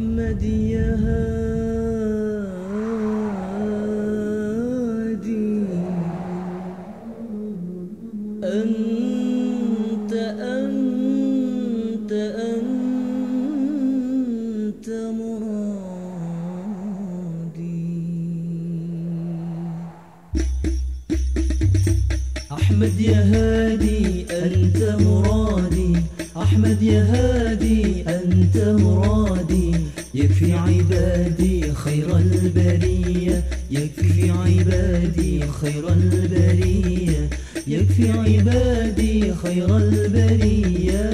أحمديها أحمد يا هادي أنت مرادي. أحمد يا هادي أنت مرادي. يكفي عبادي خير البرية. يكفي عبادي خير البرية. يكفي عبادي خير البرية.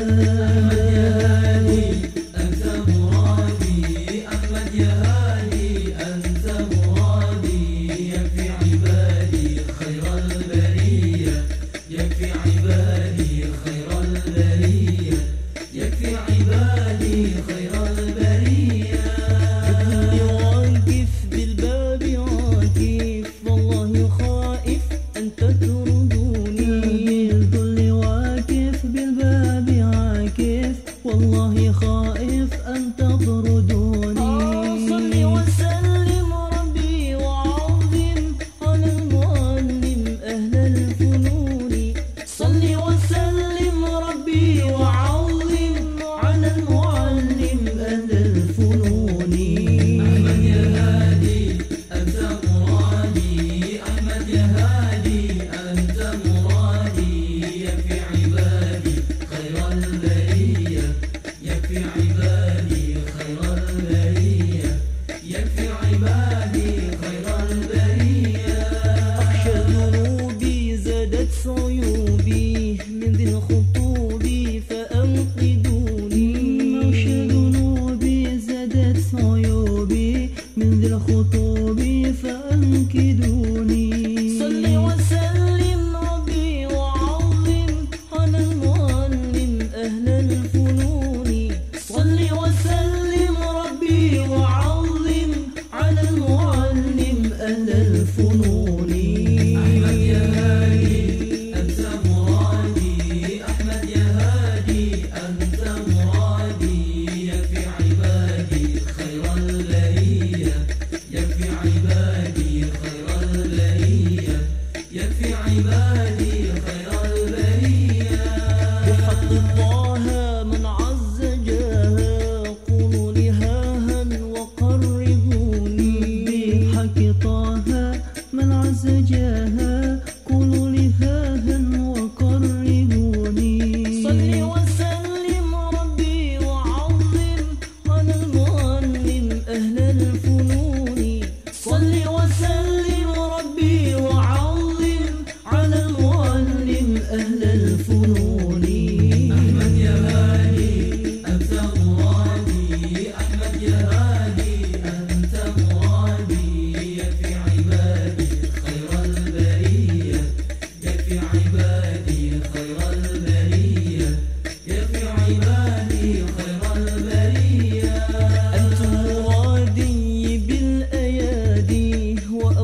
Viva.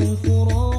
القرآن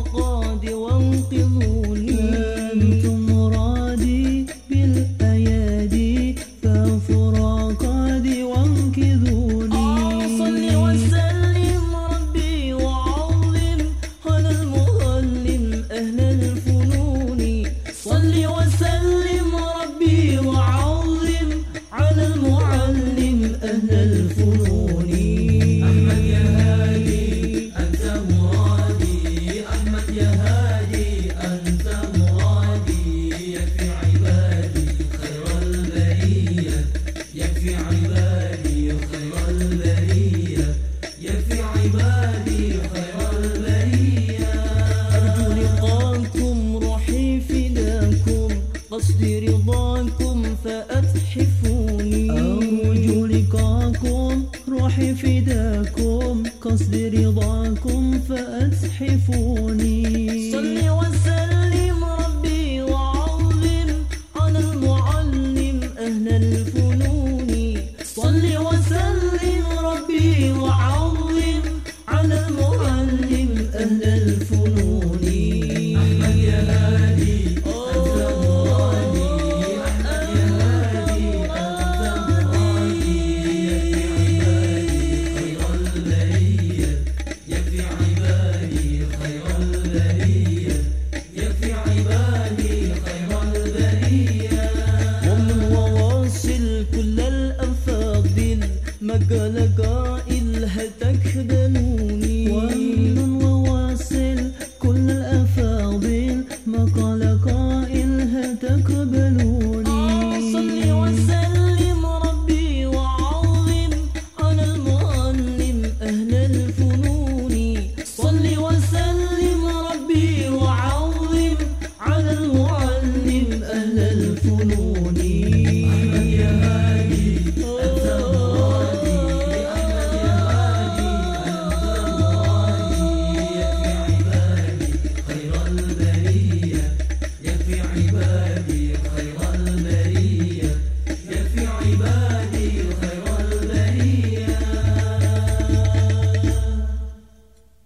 قصدي رضاكم فأتحفوني. أرجو لقاكم روحي فداكم. قصدي رضاكم